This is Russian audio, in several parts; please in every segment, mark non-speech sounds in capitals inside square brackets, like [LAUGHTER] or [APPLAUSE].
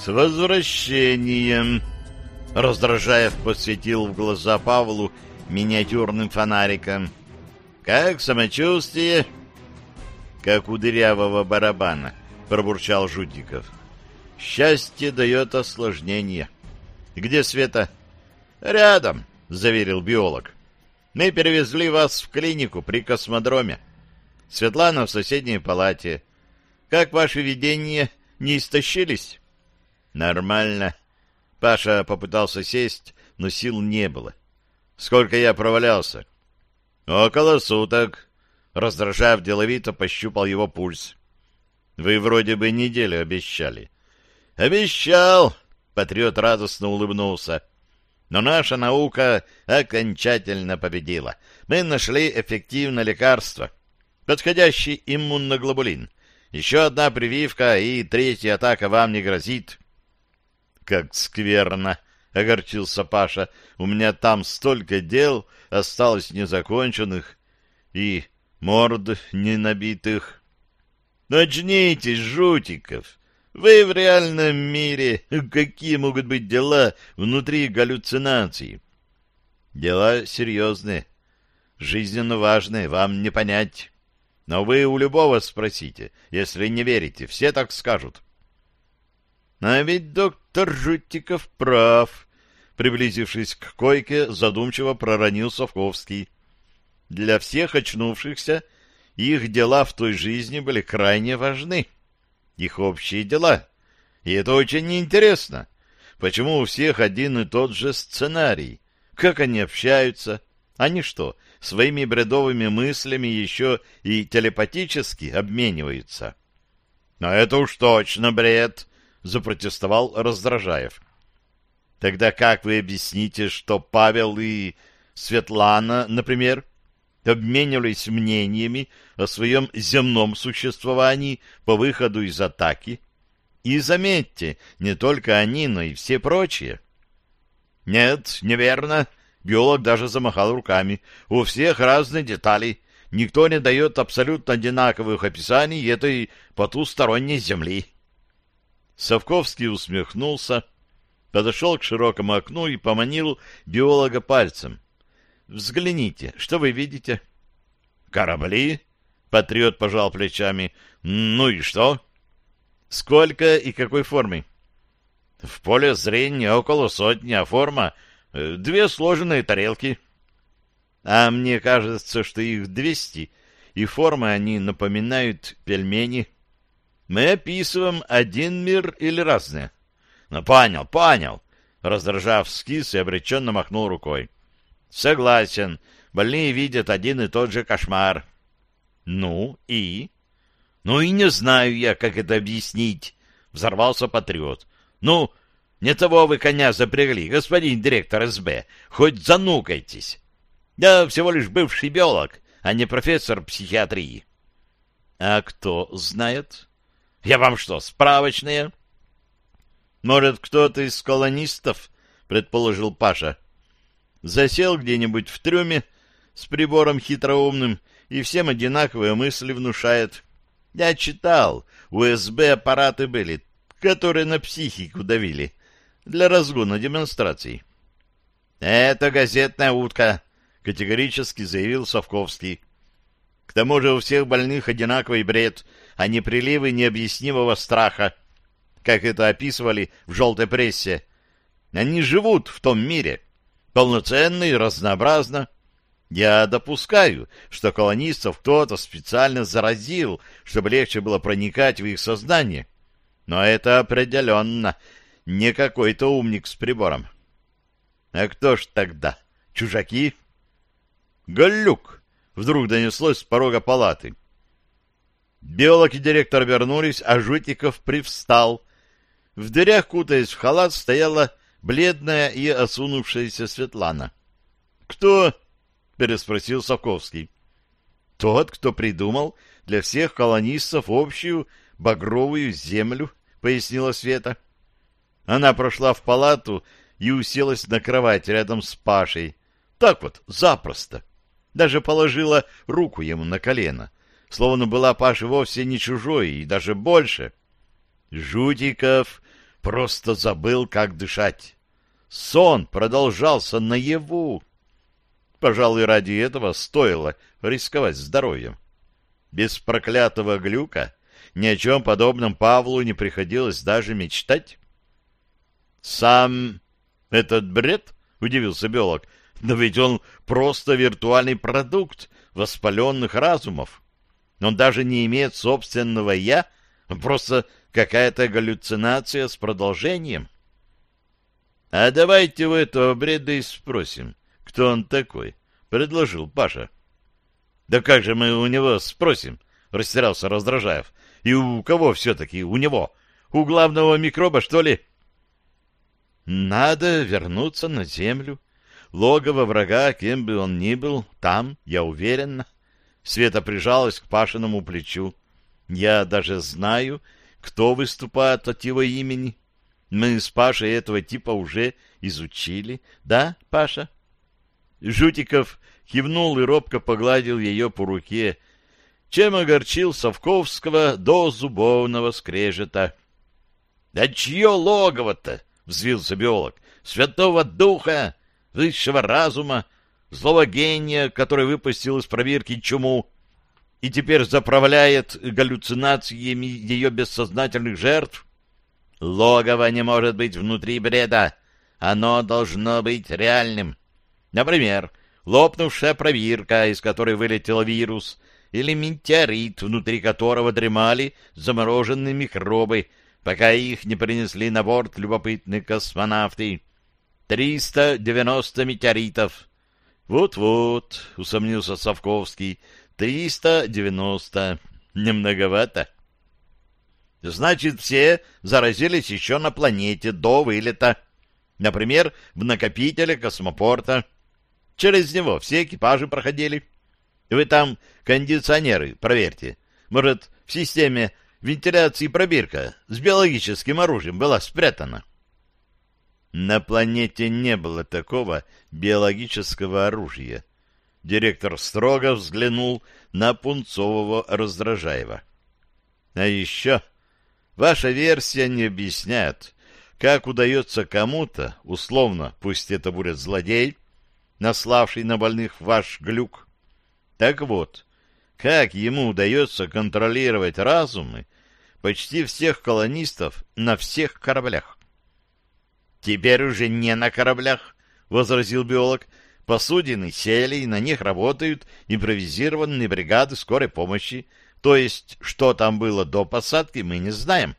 «С возвращением!» Раздражаев посветил в глаза Павлу миниатюрным фонариком. «Как самочувствие?» «Как у дырявого барабана», — пробурчал Жудников. «Счастье дает осложнение». «Где Света?» «Рядом», — заверил биолог. «Мы перевезли вас в клинику при космодроме. Светлана в соседней палате. Как ваши видения? Не истощились?» Нормально. Паша попытался сесть, но сил не было. Сколько я провалялся? Около суток. Раздражав деловито, пощупал его пульс. Вы вроде бы неделю обещали. Обещал! Патриот радостно улыбнулся. Но наша наука окончательно победила. Мы нашли эффективное лекарство. Подходящий иммуноглобулин. Еще одна прививка и третья атака вам не грозит как скверно! — огорчился Паша. — У меня там столько дел осталось незаконченных и морд не набитых. — Начнитесь, Жутиков! Вы в реальном мире! [LAUGHS] Какие могут быть дела внутри галлюцинации? — Дела серьезные, жизненно важные, вам не понять. Но вы у любого спросите, если не верите, все так скажут. — а ведь доктор Жутиков прав. Приблизившись к койке, задумчиво проронил Совковский. Для всех очнувшихся их дела в той жизни были крайне важны. Их общие дела. И это очень неинтересно. Почему у всех один и тот же сценарий? Как они общаются? Они что, своими бредовыми мыслями еще и телепатически обмениваются? Но это уж точно бред. — запротестовал Раздражаев. «Тогда как вы объясните, что Павел и Светлана, например, обменивались мнениями о своем земном существовании по выходу из атаки?» И заметьте, не только они, но и все прочие. Нет, неверно. Биолог даже замахал руками. У всех разные детали. Никто не дает абсолютно одинаковых описаний этой потусторонней земли. Савковский усмехнулся, подошел к широкому окну и поманил биолога пальцем. «Взгляните, что вы видите?» «Корабли?» — патриот пожал плечами. «Ну и что?» «Сколько и какой формы?» «В поле зрения около сотни, а форма — э, две сложенные тарелки». «А мне кажется, что их двести, и формы они напоминают пельмени». Мы описываем один мир или разные. Ну, понял, понял. Раздражав скис и обреченно махнул рукой. Согласен. Больные видят один и тот же кошмар. Ну и? Ну и не знаю я, как это объяснить. Взорвался патриот. Ну, не того вы коня запрягли, господин директор СБ. Хоть занукайтесь. Я всего лишь бывший биолог, а не профессор психиатрии. А кто знает? Я вам что, справочные? Может, кто-то из колонистов, предположил Паша, засел где-нибудь в трюме с прибором хитроумным и всем одинаковые мысли внушает. Я читал, УСБ-аппараты были, которые на психику давили для разгона демонстраций. «Это газетная утка», — категорически заявил Совковский. «К тому же у всех больных одинаковый бред — а не приливы необъяснимого страха, как это описывали в желтой прессе. Они живут в том мире, полноценно и разнообразно. Я допускаю, что колонистов кто-то специально заразил, чтобы легче было проникать в их сознание. Но это определенно не какой-то умник с прибором. А кто ж тогда? Чужаки? Галюк! Вдруг донеслось с порога палаты. Биолог и директор вернулись, а Жутиков привстал. В дырях, кутаясь в халат, стояла бледная и осунувшаяся Светлана. «Кто?» — переспросил Саковский. «Тот, кто придумал для всех колонистов общую багровую землю», — пояснила Света. Она прошла в палату и уселась на кровать рядом с Пашей. Так вот, запросто. Даже положила руку ему на колено — словно была Паше вовсе не чужой, и даже больше. Жутиков просто забыл, как дышать. Сон продолжался наяву. Пожалуй, ради этого стоило рисковать здоровьем. Без проклятого глюка ни о чем подобном Павлу не приходилось даже мечтать. «Сам этот бред?» — удивился биолог. да ведь он просто виртуальный продукт воспаленных разумов. Он даже не имеет собственного «я», просто какая-то галлюцинация с продолжением. — А давайте у этого бреда и спросим, кто он такой, — предложил Паша. — Да как же мы у него спросим? — растерялся Раздражаев. — И у кого все-таки у него? У главного микроба, что ли? — Надо вернуться на землю. Логово врага, кем бы он ни был, там, я уверена. — Света прижалась к Пашиному плечу. Я даже знаю, кто выступает от его имени. Мы с Пашей этого типа уже изучили. Да, Паша? Жутиков кивнул и робко погладил ее по руке, чем огорчил Совковского до зубовного скрежета. — Да чье логово-то? — взвился биолог. — Святого Духа, высшего разума, злого гения, который выпустил из пробирки чуму и теперь заправляет галлюцинациями ее бессознательных жертв? Логово не может быть внутри бреда. Оно должно быть реальным. Например, лопнувшая пробирка, из которой вылетел вирус, или метеорит, внутри которого дремали замороженные микробы, пока их не принесли на борт любопытные космонавты. 390 метеоритов. «Вот-вот», — усомнился Савковский, — «триста девяносто. Немноговато». «Значит, все заразились еще на планете до вылета. Например, в накопителе космопорта. Через него все экипажи проходили. Вы там кондиционеры проверьте. Может, в системе вентиляции пробирка с биологическим оружием была спрятана?» На планете не было такого биологического оружия. Директор строго взглянул на Пунцового Раздражаева. А еще ваша версия не объясняет, как удается кому-то, условно, пусть это будет злодей, наславший на больных ваш глюк. Так вот, как ему удается контролировать разумы почти всех колонистов на всех кораблях? Теперь уже не на кораблях, возразил биолог. Посудины сели, и на них работают импровизированные бригады скорой помощи. То есть, что там было до посадки, мы не знаем.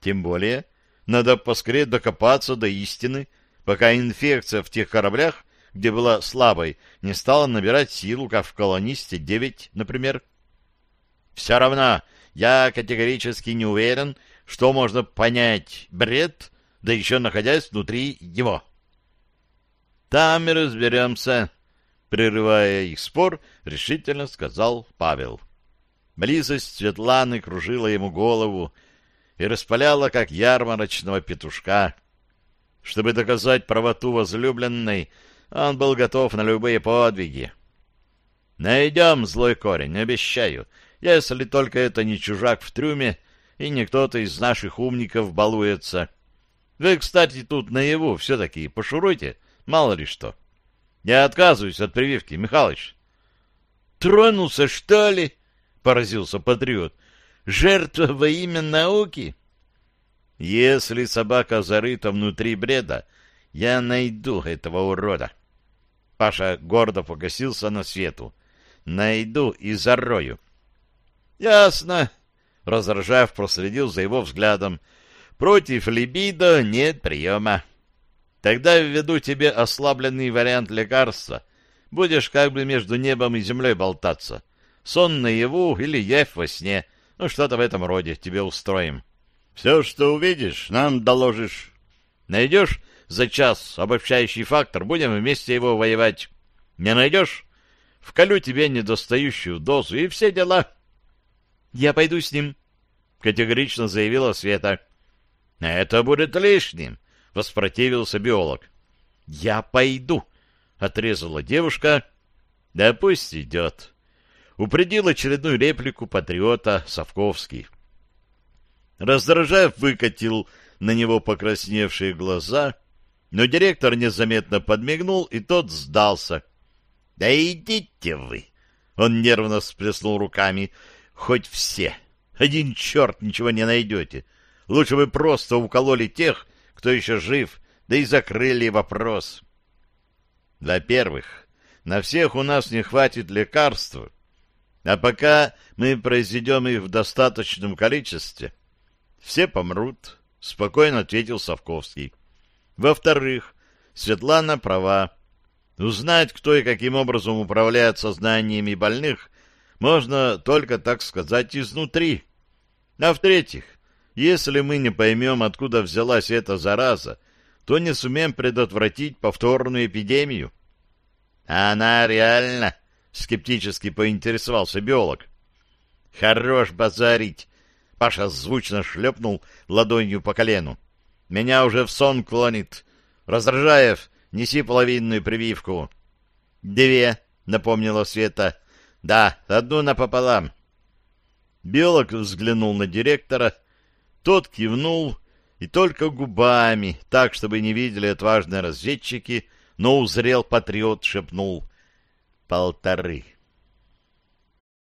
Тем более, надо поскорее докопаться до истины, пока инфекция в тех кораблях, где была слабой, не стала набирать силу, как в «Колонисте-9», например. Все равно я категорически не уверен, что можно понять бред да еще находясь внутри его. «Там и разберемся», — прерывая их спор, решительно сказал Павел. Близость Светланы кружила ему голову и распаляла, как ярмарочного петушка. Чтобы доказать правоту возлюбленной, он был готов на любые подвиги. «Найдем злой корень, обещаю, если только это не чужак в трюме и не кто-то из наших умников балуется». Вы, кстати, тут наяву все-таки пошуруйте, мало ли что. Я отказываюсь от прививки, Михалыч. Тронулся, что ли? Поразился патриот. Жертва во имя науки? Если собака зарыта внутри бреда, я найду этого урода. Паша гордо погасился на свету. Найду и зарою. Ясно. Разоржав, проследил за его взглядом — Против либидо нет приема. Тогда введу тебе ослабленный вариант лекарства. Будешь как бы между небом и землей болтаться. Сон наяву или явь во сне. Ну, что-то в этом роде тебе устроим. Все, что увидишь, нам доложишь. Найдешь за час обобщающий фактор, будем вместе его воевать. Не найдешь? Вколю тебе недостающую дозу и все дела. — Я пойду с ним, — категорично заявила Света. — «Это будет лишним», — воспротивился биолог. «Я пойду», — отрезала девушка. «Да пусть идет», — упредил очередную реплику патриота Савковский. Раздражая, выкатил на него покрасневшие глаза, но директор незаметно подмигнул, и тот сдался. «Да идите вы!» — он нервно сплеснул руками. «Хоть все! Один черт, ничего не найдете! Лучше бы просто укололи тех, кто еще жив, да и закрыли вопрос. Во-первых, на всех у нас не хватит лекарств, а пока мы произведем их в достаточном количестве, все помрут, — спокойно ответил Савковский. Во-вторых, Светлана права. Узнать, кто и каким образом управляет сознаниями больных, можно только, так сказать, изнутри. А в-третьих, если мы не поймем, откуда взялась эта зараза, то не сумеем предотвратить повторную эпидемию. «А — Она реально? — скептически поинтересовался биолог. — Хорош базарить! — Паша звучно шлепнул ладонью по колену. — Меня уже в сон клонит. Раздражаев, неси половинную прививку. — Две, — напомнила Света. — Да, одну напополам. Биолог взглянул на директора тот кивнул и только губами, так, чтобы не видели отважные разведчики, но узрел патриот, шепнул «Полторы».